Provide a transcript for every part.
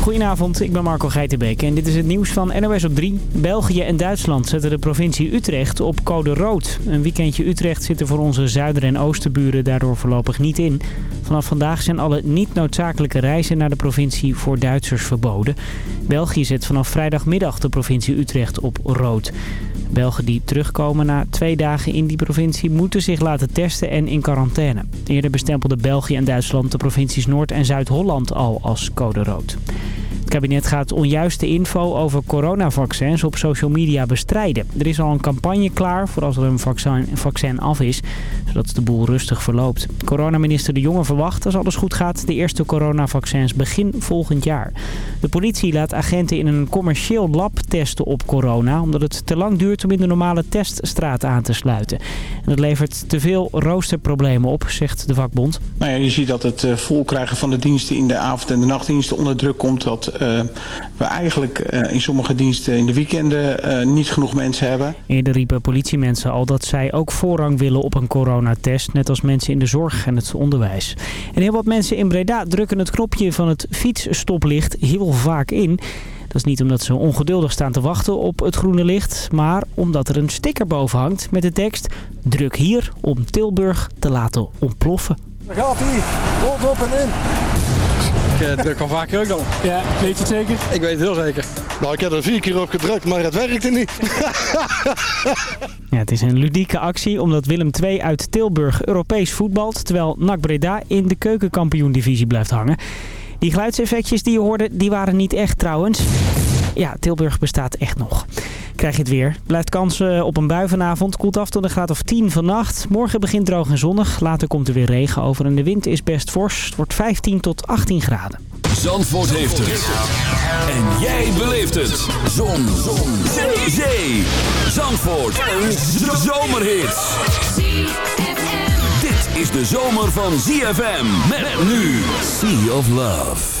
Goedenavond, ik ben Marco Geitenbeek en dit is het nieuws van NOS op 3. België en Duitsland zetten de provincie Utrecht op code rood. Een weekendje Utrecht zit er voor onze zuider- en oosterburen daardoor voorlopig niet in. Vanaf vandaag zijn alle niet noodzakelijke reizen naar de provincie voor Duitsers verboden. België zet vanaf vrijdagmiddag de provincie Utrecht op rood. Belgen die terugkomen na twee dagen in die provincie moeten zich laten testen en in quarantaine. Eerder bestempelden België en Duitsland de provincies Noord- en Zuid-Holland al als code rood. Het kabinet gaat onjuiste info over coronavaccins op social media bestrijden. Er is al een campagne klaar voor als er een vaccin, vaccin af is, zodat de boel rustig verloopt. Coronaminister De Jonge verwacht, als alles goed gaat, de eerste coronavaccins begin volgend jaar. De politie laat agenten in een commercieel lab testen op corona, omdat het te lang duurt om in de normale teststraat aan te sluiten. En dat levert te veel roosterproblemen op, zegt de vakbond. Nou ja, je ziet dat het uh, volkrijgen van de diensten in de avond- en de nachtdiensten onder druk komt. Dat uh, we eigenlijk uh, in sommige diensten in de weekenden niet genoeg mensen hebben. Eerder riepen politiemensen al dat zij ook voorrang willen op een coronatest. Net als mensen in de zorg en het onderwijs. En heel wat mensen in Breda drukken het knopje van het fietsstoplicht heel vaak in. Dat is niet omdat ze ongeduldig staan te wachten op het groene licht, maar omdat er een sticker boven hangt met de tekst Druk hier om Tilburg te laten ontploffen. Daar gaat hij, rolt op en in. Ik uh, druk al vaker ook dan. Ja, weet je het zeker? Ik weet het heel zeker. Nou, ik heb er vier keer op gedrukt, maar het werkte niet. ja, het is een ludieke actie omdat Willem II uit Tilburg Europees voetbalt, terwijl NAC Breda in de keukenkampioen-divisie blijft hangen. Die geluidseffectjes die je hoorde, die waren niet echt trouwens. Ja, Tilburg bestaat echt nog. Krijg je het weer. Blijft kans op een bui vanavond. Koelt af tot een graad of 10 vannacht. Morgen begint droog en zonnig. Later komt er weer regen over en de wind is best fors. Het wordt 15 tot 18 graden. Zandvoort heeft het. En jij beleeft het. Zon. Zon. Zee. Zee. Zandvoort. Een zomerhit. Dit is de zomer van ZFM. Met nu Sea of Love.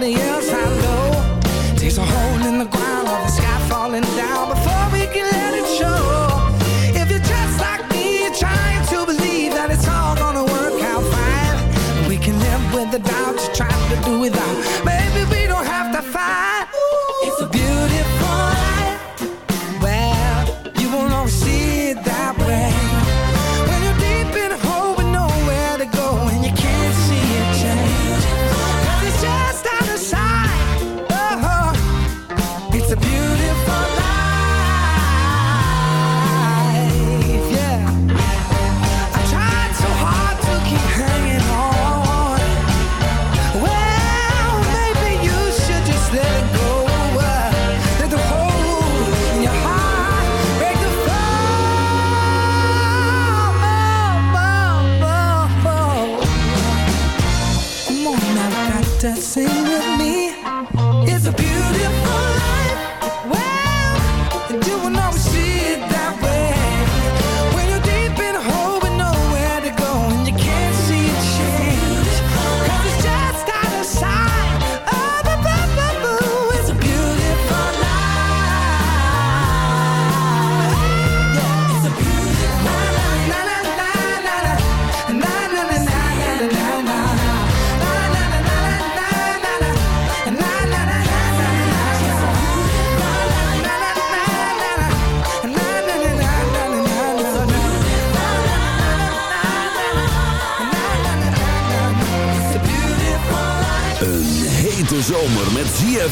everybody else. I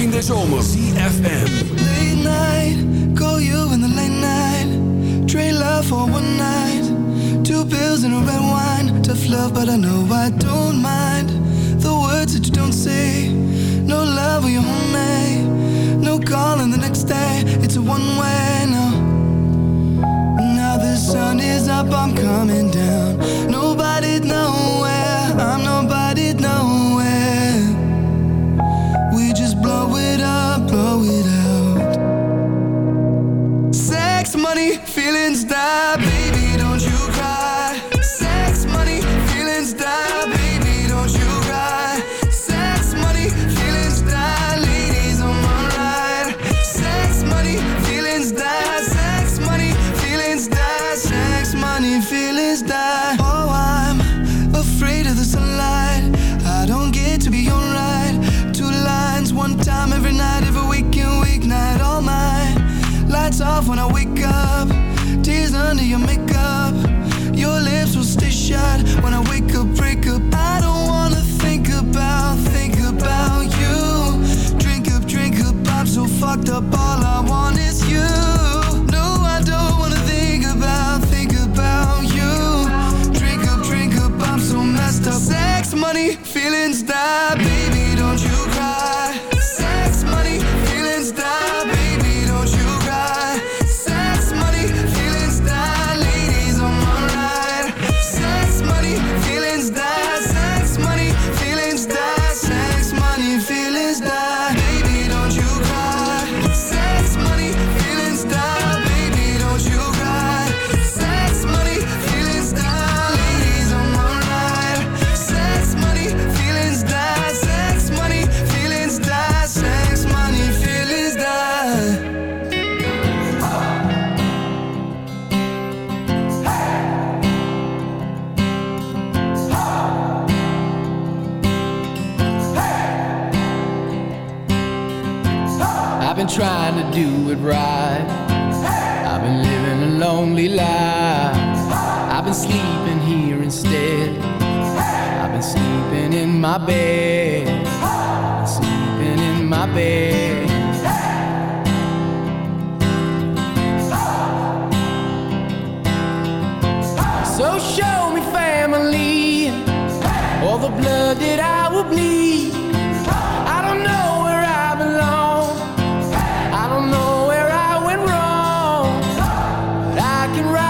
in de zomer. CFM. Late night, call you in the late night. Trade love for one night. Two pills and a red wine. Tough love, but I know I don't mind. The words that you don't say. No love on your own day. No calling the next day. It's a one way now. Now the sun is up, I'm coming down. Nobody knows under your makeup. Your lips will stay shut When I wake up, break up. I don't wanna think about, think about you. Drink up, drink up, I'm so fucked up. All I want is you. in my bed, hey! sleeping in my bed. So show me family, all the blood that I will bleed. I don't know. I can ride.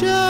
Future,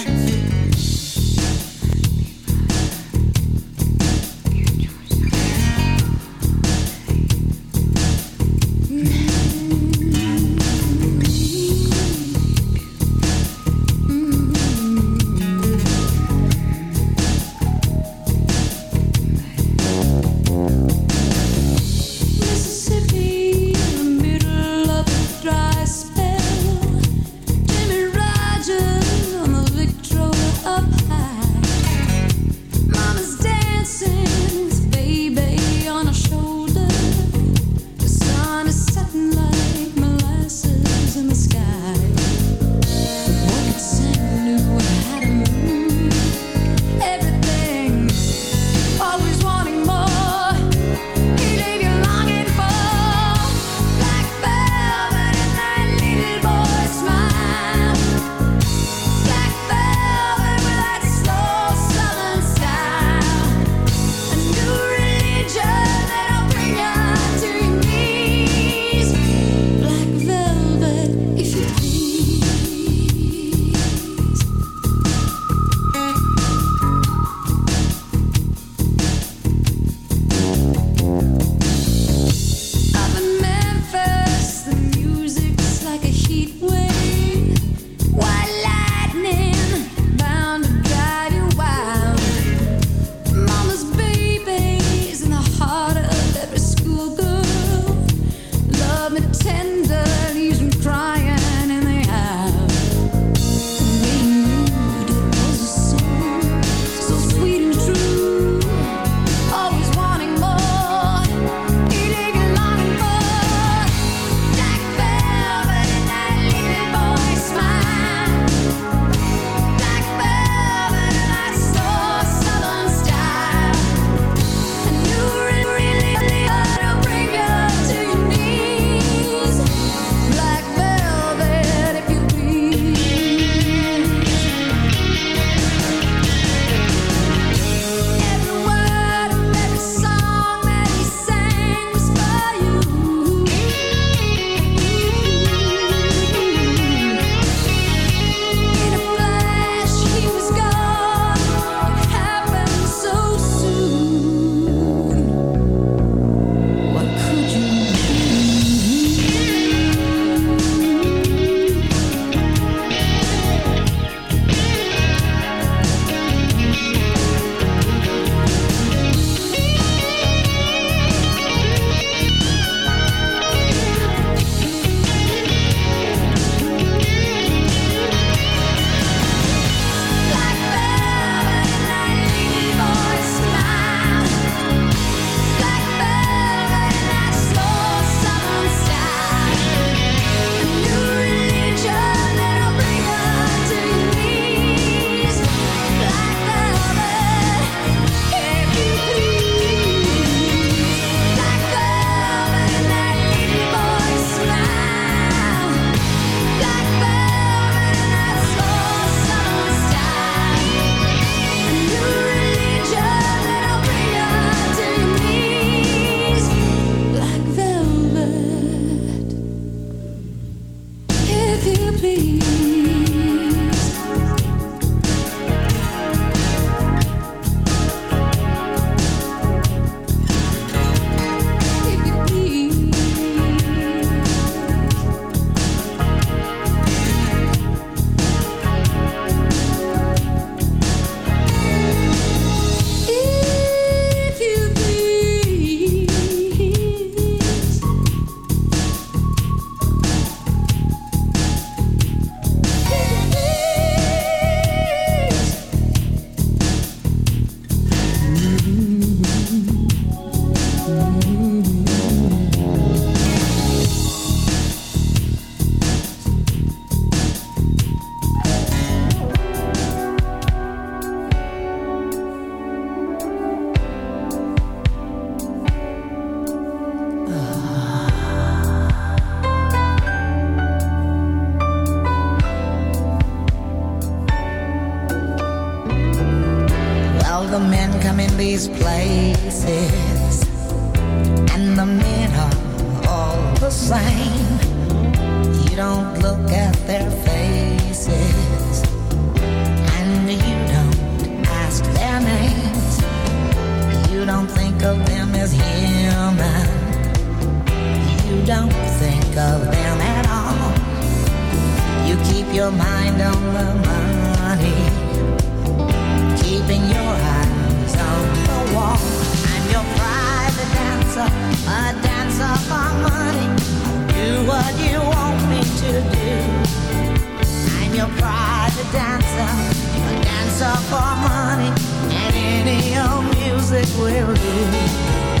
with you, please. Will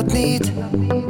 Ook al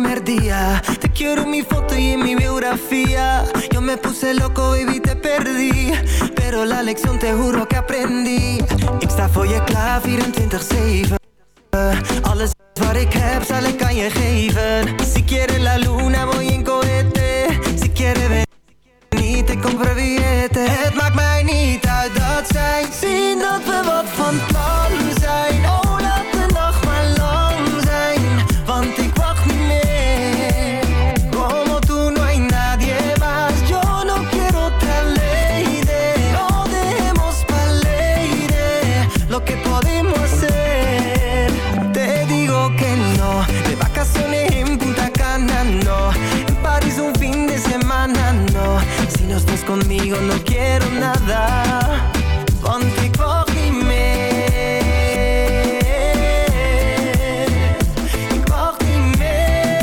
Primer día. Te quiero mi foto y mi biografía. Yo me puse loco, baby, te perdí. Pero la lección te juro que aprendí. Ik sta voor je klaar 24-7. Alles wat ik heb zal ik aan je geven. Si quieres la luna voy en cohete. Si quieres ven niet, ik compro billete. Het maakt mij niet conmigo no quiero nada. Want ik wacht niet meer. Ik wacht niet meer.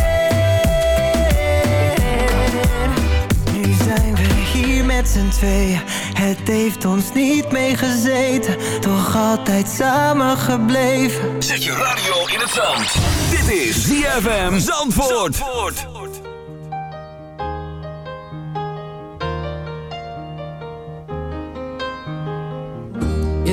Nu zijn we hier met z'n tweeën. Het heeft ons niet meegezeten, toch altijd samen gebleven. Zet je radio in het zand. Dit is ZFM Zandvoort.